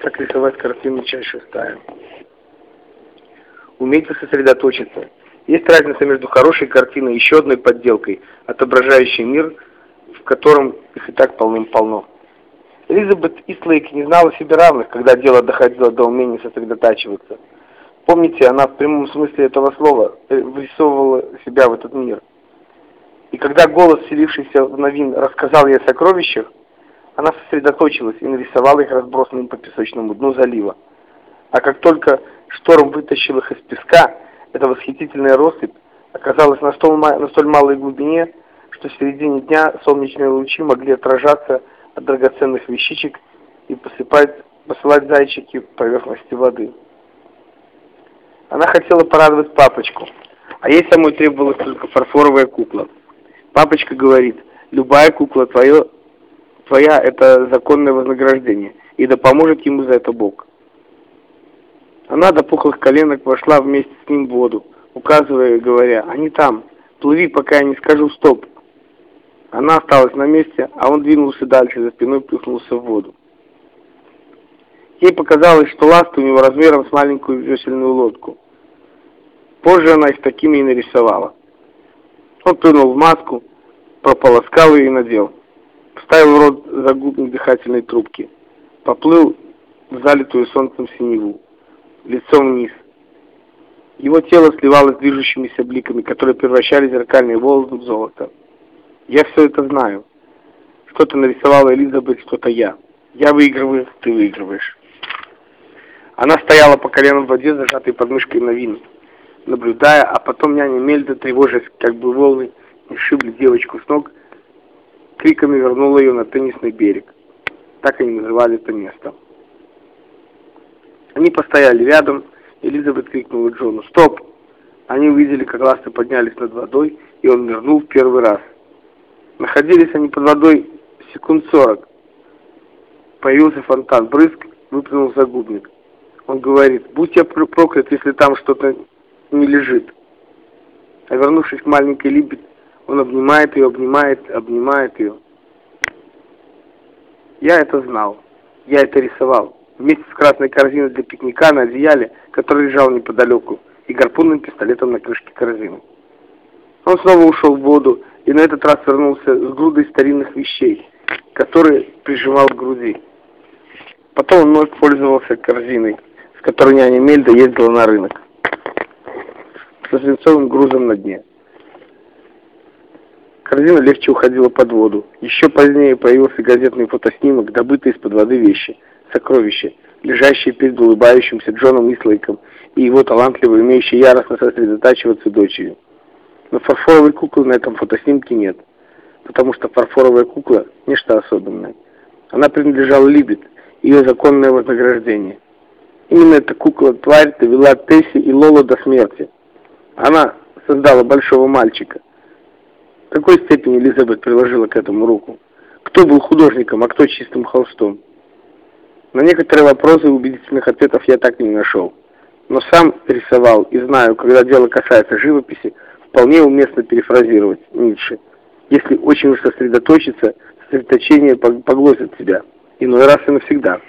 Как рисовать картину, часть шестая. Умейте сосредоточиться. Есть разница между хорошей картиной и еще одной подделкой, отображающей мир, в котором их и так полным-полно. Элизабет Ислейк не знала себе равных, когда дело доходило до умения сосредотачиваться. Помните, она в прямом смысле этого слова э, вырисовывала себя в этот мир. И когда голос, селившийся в новин, рассказал ей о сокровищах, она сосредоточилась и нарисовала их разбросанным по песочному дну залива. А как только шторм вытащил их из песка, эта восхитительная россыпь оказалась на столь, на столь малой глубине, что в середине дня солнечные лучи могли отражаться от драгоценных вещичек и посыпать, посылать зайчики по поверхности воды. Она хотела порадовать папочку, а ей самой требовалась только фарфоровая кукла. Папочка говорит, любая кукла твое твоя – это законное вознаграждение, и да поможет ему за это Бог. Она до пухлых коленок вошла вместе с ним в воду, указывая и говоря, «Они там, плыви, пока я не скажу стоп». Она осталась на месте, а он двинулся дальше, за спиной плюхнулся в воду. Ей показалось, что ласты у него размером с маленькую весельную лодку. Позже она их такими и нарисовала. Он плюнул в маску, прополоскал ее и надел вставил рот загубник дыхательной трубки, поплыл в залитую солнцем синеву, лицом вниз. Его тело сливалось с движущимися бликами, которые превращали зеркальные волосы в золото. Я все это знаю. Что-то нарисовала Элизабет, что-то я. Я выигрываю, ты выигрываешь. Она стояла по колено в воде, зажатой подмышкой на вин, наблюдая, а потом няня Мельда, тревожась, как бы волны, не шибли девочку с ног, криками вернула ее на теннисный берег. Так они называли это место. Они постояли рядом, Элизабет крикнула Джону «Стоп!». Они увидели, как ласты поднялись над водой, и он нырнул в первый раз. Находились они под водой секунд сорок. Появился фонтан, брызг, выплюнул загубник. Он говорит, будь я проклят, если там что-то не лежит. А вернувшись к маленькой Либет, он обнимает ее, обнимает, обнимает ее. Я это знал. Я это рисовал. Вместе с красной корзиной для пикника на одеяле, который лежал неподалеку, и гарпунным пистолетом на крышке корзины. Он снова ушел в воду и на этот раз вернулся с грудой старинных вещей, которые прижимал к груди. Потом он вновь пользовался корзиной, с которой няня Мельда ездила на рынок, со свинцовым грузом на дне. Корзина легче уходила под воду. Еще позднее появился газетный фотоснимок, добытый из-под воды вещи, сокровища, лежащие перед улыбающимся Джоном Ислайком и его талантливо умеющей яростно сосредотачиваться дочерью. Но фарфоровой куклы на этом фотоснимке нет, потому что фарфоровая кукла – нечто особенное. Она принадлежала Либет, ее законное вознаграждение. Именно эта кукла-тварь довела Тесси и Лоло до смерти. Она создала большого мальчика, в какой степени Элизабет приложила к этому руку? Кто был художником, а кто чистым холстом? На некоторые вопросы убедительных ответов я так и не нашел. Но сам рисовал и знаю, когда дело касается живописи, вполне уместно перефразировать Ницше. Если очень уж сосредоточиться, сосредоточение поглотит тебя. Иной раз и навсегда.